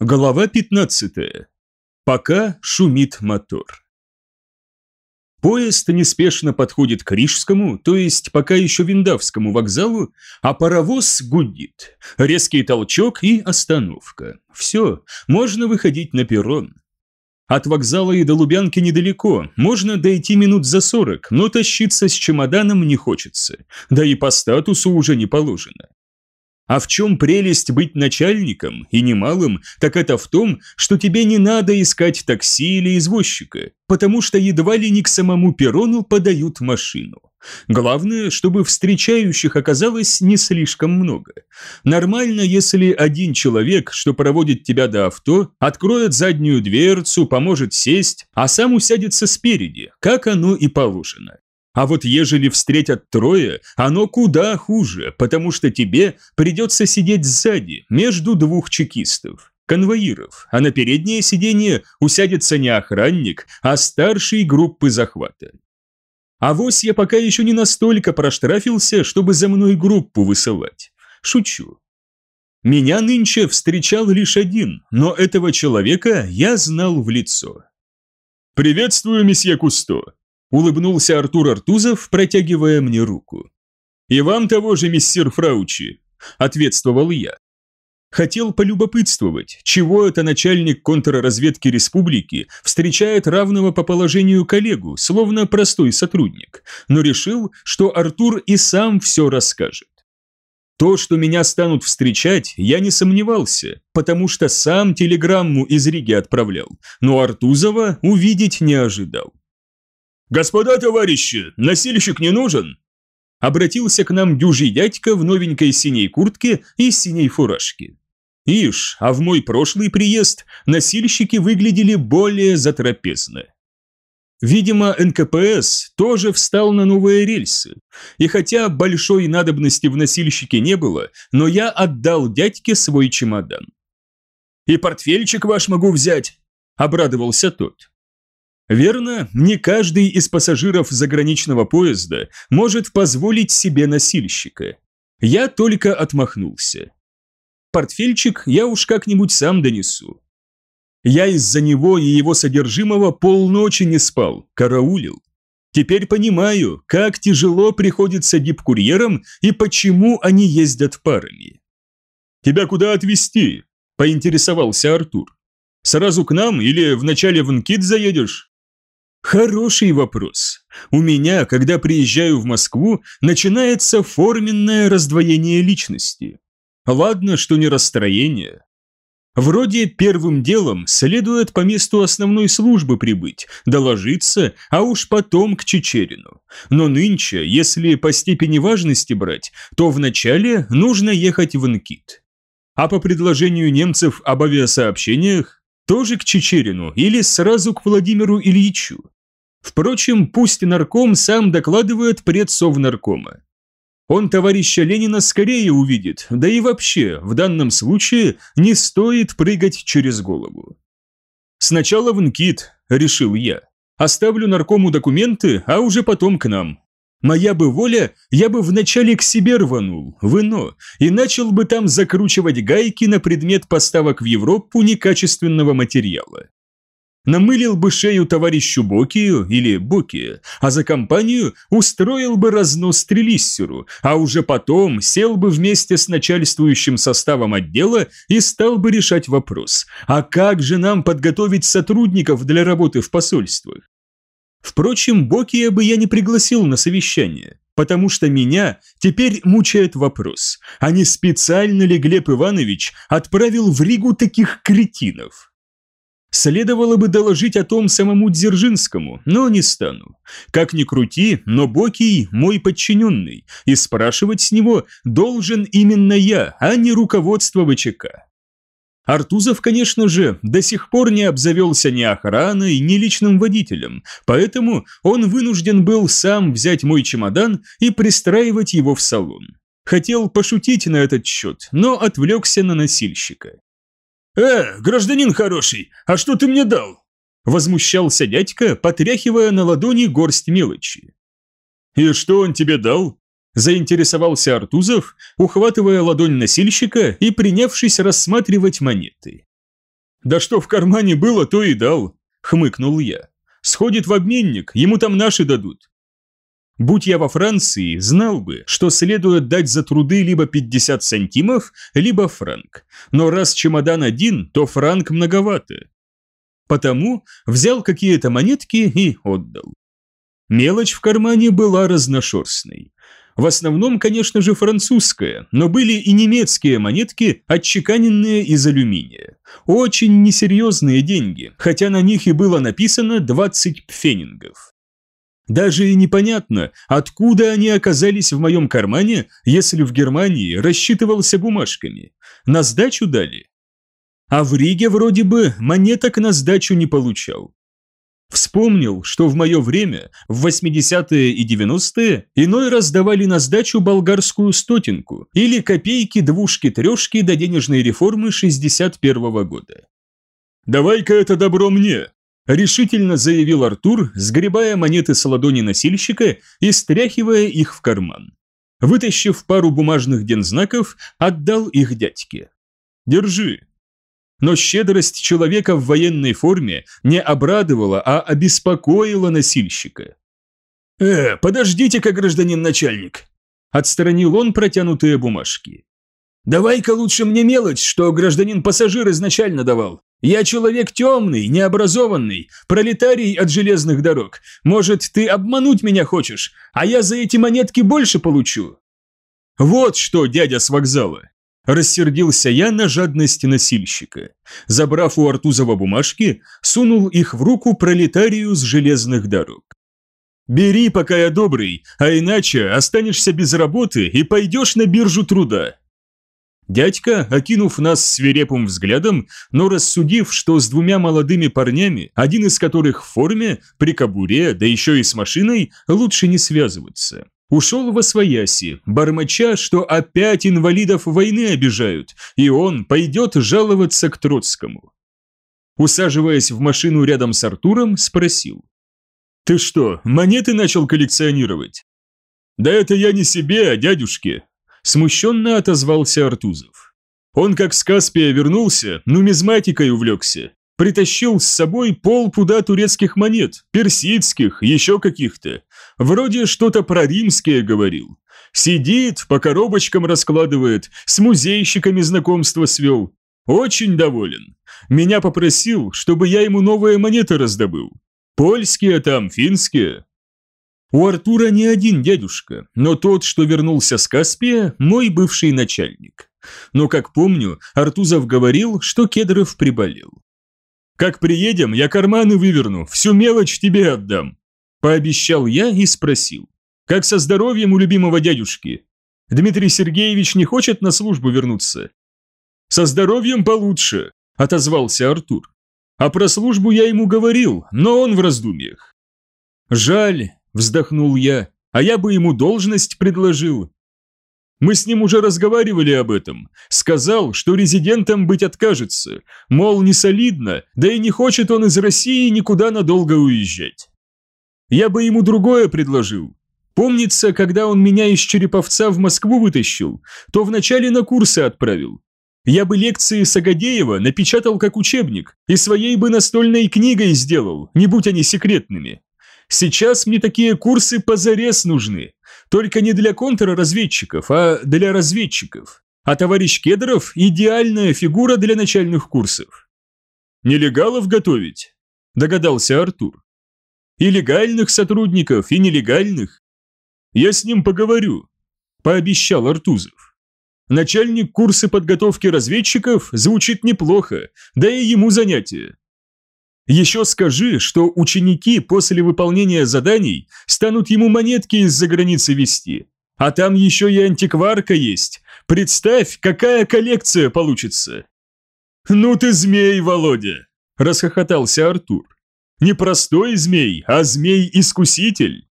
Глава 15. Пока шумит мотор. Поезд неспешно подходит к Рижскому, то есть пока еще Виндавскому вокзалу, а паровоз гудит. Резкий толчок и остановка. Все, можно выходить на перрон. От вокзала и до Лубянки недалеко, можно дойти минут за сорок, но тащиться с чемоданом не хочется, да и по статусу уже не положено. А в чем прелесть быть начальником, и немалым, так это в том, что тебе не надо искать такси или извозчика, потому что едва ли не к самому перрону подают машину. Главное, чтобы встречающих оказалось не слишком много. Нормально, если один человек, что проводит тебя до авто, откроет заднюю дверцу, поможет сесть, а сам усядется спереди, как оно и положено. А вот ежели встретят трое, оно куда хуже, потому что тебе придется сидеть сзади, между двух чекистов, конвоиров, а на переднее сиденье усядется не охранник, а старший группы захвата. А вось я пока еще не настолько проштрафился, чтобы за мной группу высылать. Шучу. Меня нынче встречал лишь один, но этого человека я знал в лицо. «Приветствую, месье Кусто», Улыбнулся Артур Артузов, протягивая мне руку. «И вам того же, миссир Фраучи», – ответствовал я. Хотел полюбопытствовать, чего это начальник контрразведки республики встречает равного по положению коллегу, словно простой сотрудник, но решил, что Артур и сам все расскажет. То, что меня станут встречать, я не сомневался, потому что сам телеграмму из Риги отправлял, но Артузова увидеть не ожидал. «Господа товарищи, носильщик не нужен?» Обратился к нам дюжий дядька в новенькой синей куртке и синей фуражке. Ишь, а в мой прошлый приезд носильщики выглядели более затрапезно. Видимо, НКПС тоже встал на новые рельсы, и хотя большой надобности в носильщике не было, но я отдал дядьке свой чемодан. «И портфельчик ваш могу взять», – обрадовался тот. Верно, не каждый из пассажиров заграничного поезда может позволить себе носильщика. Я только отмахнулся. Портфельчик я уж как-нибудь сам донесу. Я из-за него и его содержимого полночи не спал, караулил. Теперь понимаю, как тяжело приходится дипкурьерам и почему они ездят парами. «Тебя куда отвезти?» – поинтересовался Артур. «Сразу к нам или вначале в Нкит заедешь?» Хороший вопрос. У меня, когда приезжаю в Москву, начинается форменное раздвоение личности. Ладно, что не расстроение. Вроде первым делом следует по месту основной службы прибыть, доложиться, а уж потом к Чечерину. Но нынче, если по степени важности брать, то вначале нужно ехать в Нкит. А по предложению немцев об авиасообщениях, тоже к Чечерину или сразу к Владимиру Ильичу. Впрочем, пусть нарком сам докладывает предсовнаркома. Он товарища Ленина скорее увидит, да и вообще, в данном случае, не стоит прыгать через голову. «Сначала в Нкит», – решил я. «Оставлю наркому документы, а уже потом к нам. Моя бы воля, я бы вначале к себе рванул, в ино, и начал бы там закручивать гайки на предмет поставок в Европу некачественного материала намылил бы шею товарищу Бокию или Боки, а за компанию устроил бы разнос Трелиссеру, а уже потом сел бы вместе с начальствующим составом отдела и стал бы решать вопрос, а как же нам подготовить сотрудников для работы в посольствах? Впрочем, Бокия бы я не пригласил на совещание, потому что меня теперь мучает вопрос, а не специально ли Глеб Иванович отправил в Ригу таких кретинов? Следовало бы доложить о том самому Дзержинскому, но не стану. Как ни крути, но Бокий мой подчиненный, и спрашивать с него должен именно я, а не руководство ВЧК. Артузов, конечно же, до сих пор не обзавелся ни охраной, ни личным водителем, поэтому он вынужден был сам взять мой чемодан и пристраивать его в салон. Хотел пошутить на этот счет, но отвлекся на носильщика. «Э, гражданин хороший, а что ты мне дал?» Возмущался дядька, потряхивая на ладони горсть мелочи. «И что он тебе дал?» Заинтересовался Артузов, ухватывая ладонь носильщика и принявшись рассматривать монеты. «Да что в кармане было, то и дал», – хмыкнул я. «Сходит в обменник, ему там наши дадут». Будь я во Франции, знал бы, что следует дать за труды либо 50 сантимов, либо франк. Но раз чемодан один, то франк многовато. Потому взял какие-то монетки и отдал. Мелочь в кармане была разношерстной. В основном, конечно же, французская, но были и немецкие монетки, отчеканенные из алюминия. Очень несерьезные деньги, хотя на них и было написано 20 пфенингов. Даже и непонятно, откуда они оказались в моем кармане, если в Германии рассчитывался бумажками. На сдачу дали. А в Риге вроде бы монеток на сдачу не получал. Вспомнил, что в мое время, в 80-е и 90-е, иной раз давали на сдачу болгарскую стотинку или копейки-двушки-трешки до денежной реформы 61 -го года. «Давай-ка это добро мне!» – решительно заявил Артур, сгребая монеты с ладони носильщика и стряхивая их в карман. Вытащив пару бумажных дензнаков, отдал их дядьке. «Держи, но щедрость человека в военной форме не обрадовала, а обеспокоила носильщика. «Э, подождите-ка, гражданин начальник!» Отстранил он протянутые бумажки. «Давай-ка лучше мне мелочь, что гражданин пассажир изначально давал. Я человек темный, необразованный, пролетарий от железных дорог. Может, ты обмануть меня хочешь, а я за эти монетки больше получу?» «Вот что, дядя с вокзала!» Рассердился я на жадность носильщика. Забрав у Артузова бумажки, сунул их в руку пролетарию с железных дорог. «Бери, пока я добрый, а иначе останешься без работы и пойдешь на биржу труда». Дядька, окинув нас свирепым взглядом, но рассудив, что с двумя молодыми парнями, один из которых в форме, при кобуре, да еще и с машиной, лучше не связываться, ушел во свояси, бормоча, что опять инвалидов войны обижают, и он пойдет жаловаться к Троцкому. Усаживаясь в машину рядом с Артуром, спросил. «Ты что, монеты начал коллекционировать?» «Да это я не себе, а дядюшке», – смущенно отозвался Артузов. Он как с Каспия вернулся, нумизматикой увлекся. Притащил с собой полпуда турецких монет, персидских, еще каких-то. Вроде что-то про римские говорил. Сидит, по коробочкам раскладывает, с музейщиками знакомство свел. Очень доволен. Меня попросил, чтобы я ему новые монеты раздобыл. Польские там, финские. У Артура не один дядюшка, но тот, что вернулся с Каспия, мой бывший начальник. Но, как помню, Артузов говорил, что Кедров приболел. Как приедем, я карманы выверну, всю мелочь тебе отдам. Пообещал я и спросил. Как со здоровьем у любимого дядюшки? Дмитрий Сергеевич не хочет на службу вернуться? Со здоровьем получше, отозвался Артур. А про службу я ему говорил, но он в раздумьях. Жаль, вздохнул я, а я бы ему должность предложил. Мы с ним уже разговаривали об этом. Сказал, что резидентом быть откажется, мол, не солидно, да и не хочет он из России никуда надолго уезжать. Я бы ему другое предложил. Помнится, когда он меня из Череповца в Москву вытащил, то вначале на курсы отправил. Я бы лекции Сагадеева напечатал как учебник и своей бы настольной книгой сделал, не будь они секретными. Сейчас мне такие курсы позарез нужны, только не для контрразведчиков, а для разведчиков. А товарищ Кедров – идеальная фигура для начальных курсов. «Нелегалов готовить?» – догадался Артур. «И легальных сотрудников, и нелегальных. Я с ним поговорю», – пообещал Артузов. Начальник курса подготовки разведчиков звучит неплохо, да и ему занятие. Еще скажи, что ученики после выполнения заданий станут ему монетки из-за границы вести. А там еще и антикварка есть. Представь, какая коллекция получится. Ну ты змей, Володя, расхохотался Артур. Не простой змей, а змей-искуситель.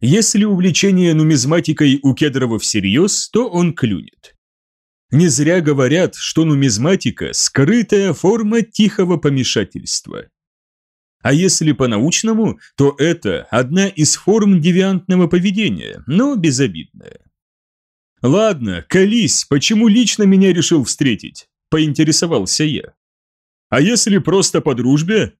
Если увлечение нумизматикой у Кедрова всерьез, то он клюнет. Не зря говорят, что нумизматика – скрытая форма тихого помешательства. А если по-научному, то это одна из форм девиантного поведения, но безобидная. «Ладно, колись, почему лично меня решил встретить?» – поинтересовался я. А если просто по дружбе?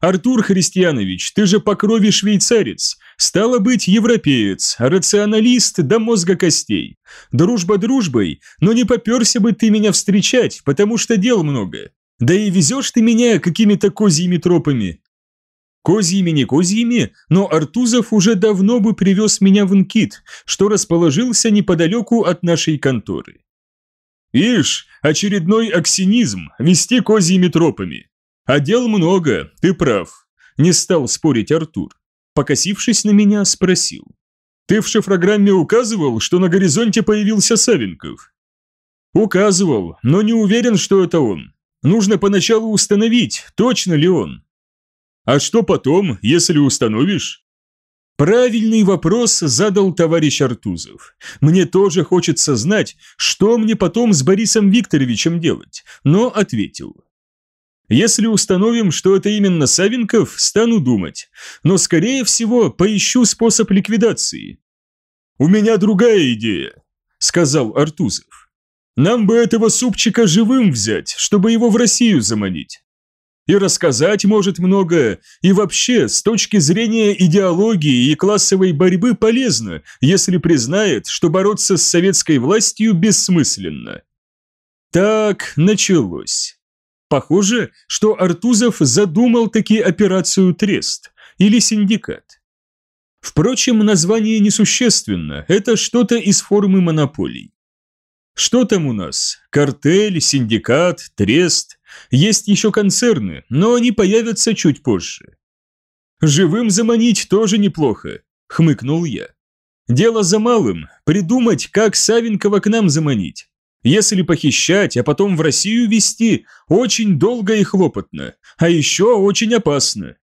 Артур Христианович, ты же по крови швейцарец, стало быть, европеец, рационалист до мозга костей. Дружба дружбой, но не поперся бы ты меня встречать, потому что дел много. Да и везешь ты меня какими-то козьими тропами. Козьими не козьими, но Артузов уже давно бы привез меня в Инкит, что расположился неподалеку от нашей конторы. Ишь, очередной аксинизм, вести козьими тропами. А дел много, ты прав. Не стал спорить Артур. Покосившись на меня, спросил. Ты в шифрограмме указывал, что на горизонте появился Савенков? Указывал, но не уверен, что это он. Нужно поначалу установить, точно ли он. А что потом, если установишь? Правильный вопрос задал товарищ Артузов. Мне тоже хочется знать, что мне потом с Борисом Викторовичем делать, но ответил. Если установим, что это именно Савенков, стану думать, но скорее всего поищу способ ликвидации. У меня другая идея, сказал Артузов. Нам бы этого супчика живым взять, чтобы его в Россию заманить и рассказать может многое, и вообще, с точки зрения идеологии и классовой борьбы полезно, если признает, что бороться с советской властью бессмысленно. Так началось. Похоже, что Артузов задумал таки операцию «Трест» или «Синдикат». Впрочем, название несущественно, это что-то из формы монополий. Что там у нас? Картель, синдикат, трест? Есть еще концерны, но они появятся чуть позже. Живым заманить тоже неплохо, хмыкнул я. Дело за малым – придумать, как Савенкова к нам заманить. Если похищать, а потом в Россию везти, очень долго и хлопотно, а еще очень опасно.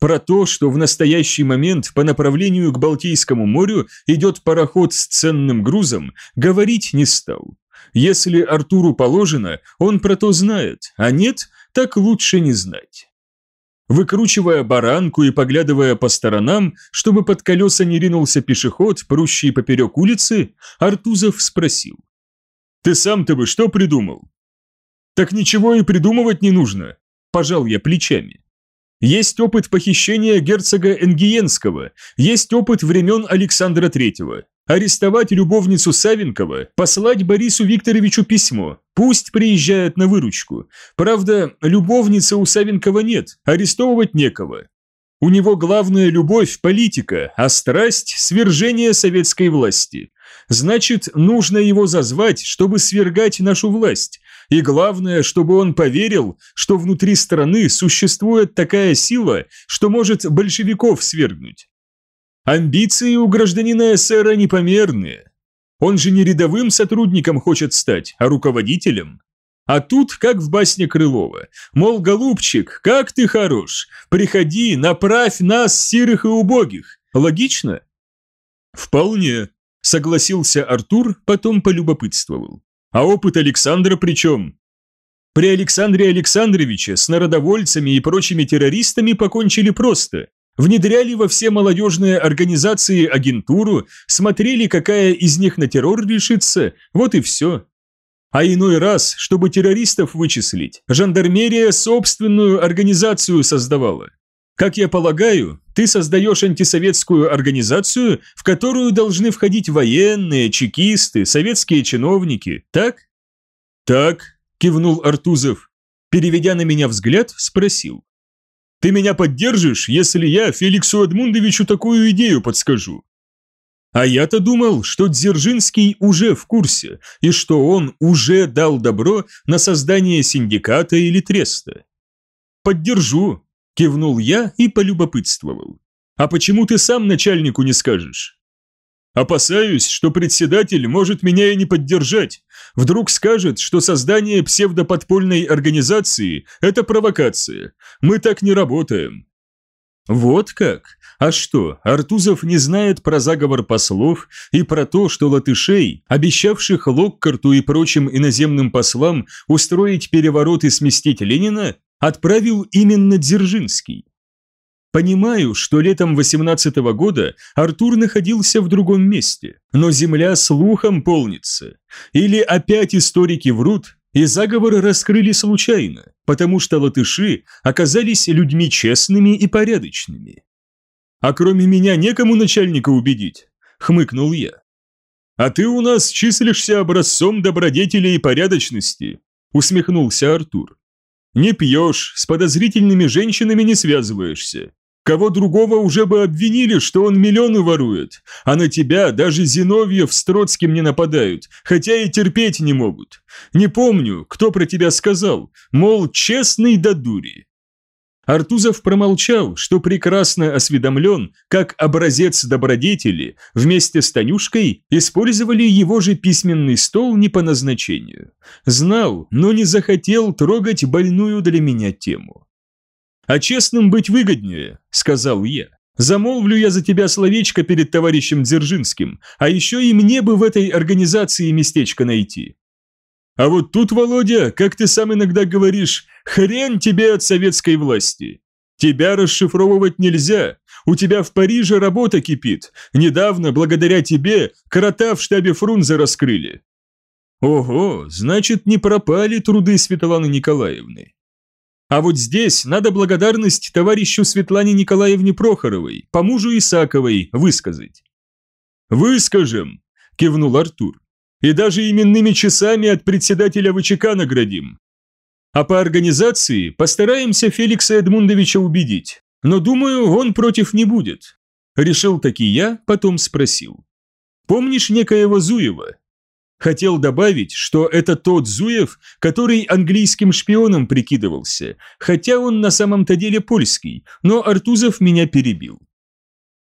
Про то, что в настоящий момент по направлению к Балтийскому морю идет пароход с ценным грузом, говорить не стал. Если Артуру положено, он про то знает, а нет, так лучше не знать. Выкручивая баранку и поглядывая по сторонам, чтобы под колеса не ринулся пешеход, прущий поперек улицы, Артузов спросил. «Ты сам-то бы что придумал?» «Так ничего и придумывать не нужно», – пожал я плечами. Есть опыт похищения герцога Энгиенского, есть опыт времен Александра Третьего арестовать любовницу Савенкова, послать Борису Викторовичу письмо. Пусть приезжает на выручку. Правда, любовницы у Савенкова нет, арестовывать некого. У него главная любовь – политика, а страсть – свержение советской власти. Значит, нужно его зазвать, чтобы свергать нашу власть. И главное, чтобы он поверил, что внутри страны существует такая сила, что может большевиков свергнуть. Амбиции у гражданина эсера непомерные. Он же не рядовым сотрудником хочет стать, а руководителем. А тут, как в басне Крылова, мол, голубчик, как ты хорош, приходи, направь нас, сирых и убогих. Логично? Вполне, согласился Артур, потом полюбопытствовал. А опыт Александра при чем? При Александре Александровиче с народовольцами и прочими террористами покончили просто внедряли во все молодежные организации агентуру, смотрели, какая из них на террор решится, вот и все. А иной раз, чтобы террористов вычислить, жандармерия собственную организацию создавала. Как я полагаю, ты создаешь антисоветскую организацию, в которую должны входить военные, чекисты, советские чиновники, так? Так, кивнул Артузов. Переведя на меня взгляд, спросил. Ты меня поддержишь, если я Феликсу Эдмундовичу такую идею подскажу?» А я-то думал, что Дзержинский уже в курсе, и что он уже дал добро на создание синдиката или треста. «Поддержу», – кивнул я и полюбопытствовал. «А почему ты сам начальнику не скажешь?» Опасаюсь, что председатель может меня и не поддержать. Вдруг скажет, что создание псевдоподпольной организации – это провокация. Мы так не работаем. Вот как? А что, Артузов не знает про заговор послов и про то, что латышей, обещавших Локкарту и прочим иноземным послам устроить переворот и сместить Ленина, отправил именно Дзержинский? Понимаю, что летом 18 -го года Артур находился в другом месте, но земля слухом полнится. Или опять историки врут, и заговоры раскрыли случайно, потому что латыши оказались людьми честными и порядочными. «А кроме меня некому начальника убедить», — хмыкнул я. «А ты у нас числишься образцом добродетели и порядочности», — усмехнулся Артур. «Не пьешь, с подозрительными женщинами не связываешься. Кого другого уже бы обвинили, что он миллионы ворует, а на тебя даже Зиновьев с Троцким не нападают, хотя и терпеть не могут. Не помню, кто про тебя сказал, мол, честный да дури. Артузов промолчал, что прекрасно осведомлен, как образец добродетели вместе с Танюшкой использовали его же письменный стол не по назначению. Знал, но не захотел трогать больную для меня тему. «А честным быть выгоднее», — сказал я. «Замолвлю я за тебя словечко перед товарищем Дзержинским, а еще и мне бы в этой организации местечко найти. А вот тут, Володя, как ты сам иногда говоришь, хрен тебе от советской власти. Тебя расшифровывать нельзя. У тебя в Париже работа кипит. Недавно, благодаря тебе, крота в штабе Фрунзе раскрыли. Ого, значит, не пропали труды Светланы Николаевны. А вот здесь надо благодарность товарищу Светлане Николаевне Прохоровой, по мужу Исаковой, высказать. «Выскажем», – кивнул Артур и даже именными часами от председателя ВЧК наградим. А по организации постараемся Феликса Эдмундовича убедить, но думаю, он против не будет. Решил таки я, потом спросил. Помнишь некоего Зуева? Хотел добавить, что это тот Зуев, который английским шпионом прикидывался, хотя он на самом-то деле польский, но Артузов меня перебил.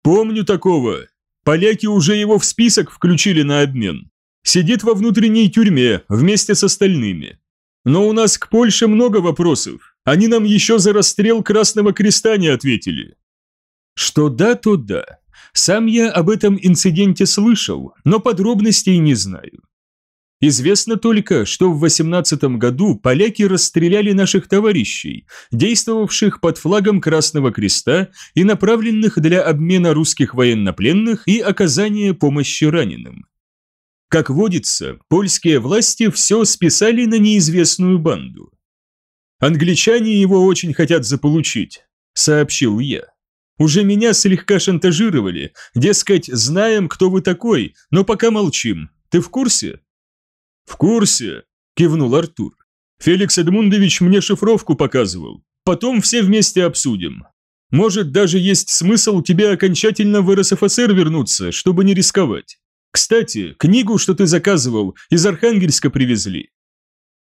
Помню такого. Поляки уже его в список включили на обмен. Сидит во внутренней тюрьме вместе с остальными. Но у нас к Польше много вопросов. Они нам еще за расстрел Красного Креста не ответили. Что да, то да. Сам я об этом инциденте слышал, но подробностей не знаю. Известно только, что в 18 году поляки расстреляли наших товарищей, действовавших под флагом Красного Креста и направленных для обмена русских военнопленных и оказания помощи раненым. Как водится, польские власти все списали на неизвестную банду. «Англичане его очень хотят заполучить», – сообщил я. «Уже меня слегка шантажировали, дескать, знаем, кто вы такой, но пока молчим. Ты в курсе?» «В курсе», – кивнул Артур. «Феликс Эдмундович мне шифровку показывал. Потом все вместе обсудим. Может, даже есть смысл тебе окончательно в РСФСР вернуться, чтобы не рисковать. Кстати, книгу, что ты заказывал, из Архангельска привезли.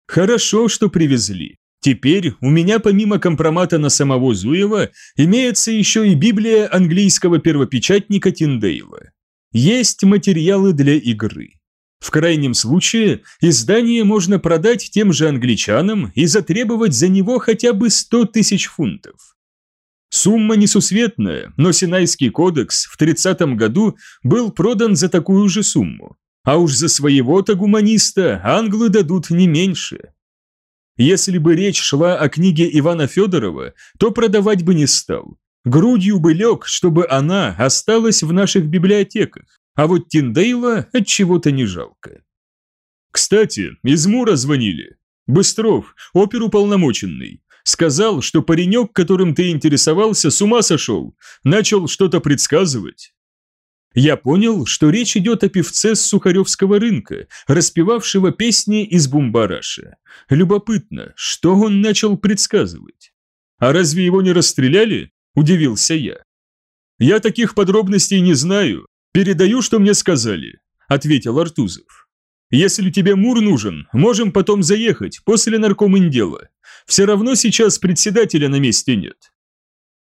Хорошо, что привезли. Теперь у меня помимо компромата на самого Зуева имеется еще и Библия английского первопечатника Тиндейла. Есть материалы для игры. В крайнем случае, издание можно продать тем же англичанам и затребовать за него хотя бы 100 тысяч фунтов. Сумма несусветная, но Синайский кодекс в 30 году был продан за такую же сумму. А уж за своего-то гуманиста англы дадут не меньше. Если бы речь шла о книге Ивана Федорова, то продавать бы не стал. Грудью бы лег, чтобы она осталась в наших библиотеках, а вот Тиндейла от чего-то не жалко. Кстати, из Мура звонили. Быстров, оперуполномоченный. Сказал, что паренек, которым ты интересовался, с ума сошел, начал что-то предсказывать. Я понял, что речь идет о певце с Сухаревского рынка, распевавшего песни из бумбараша. Любопытно, что он начал предсказывать. А разве его не расстреляли? Удивился я. Я таких подробностей не знаю. Передаю, что мне сказали, ответил Артузов. Если тебе Мур нужен, можем потом заехать, после наркоминдела. Все равно сейчас председателя на месте нет.